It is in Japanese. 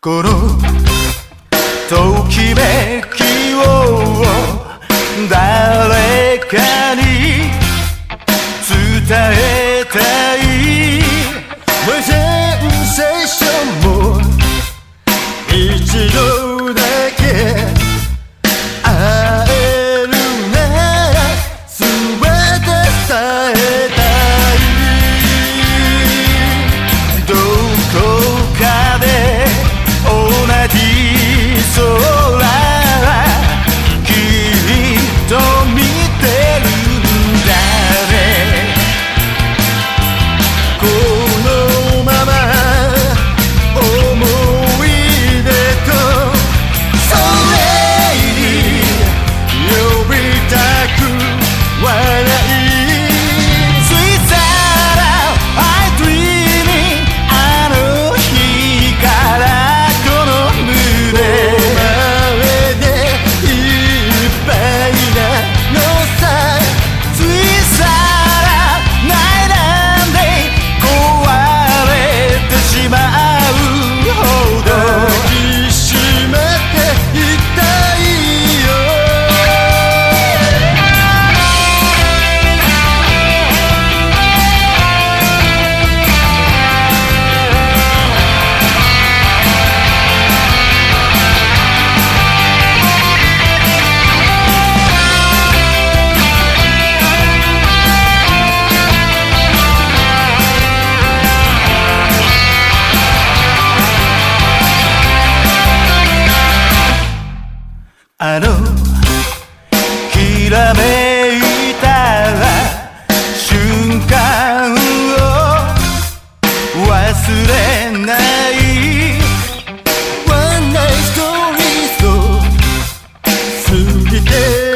このときめきを誰かに伝えあのきらめいたら瞬間を忘れない。ワンナイトリート過ぎて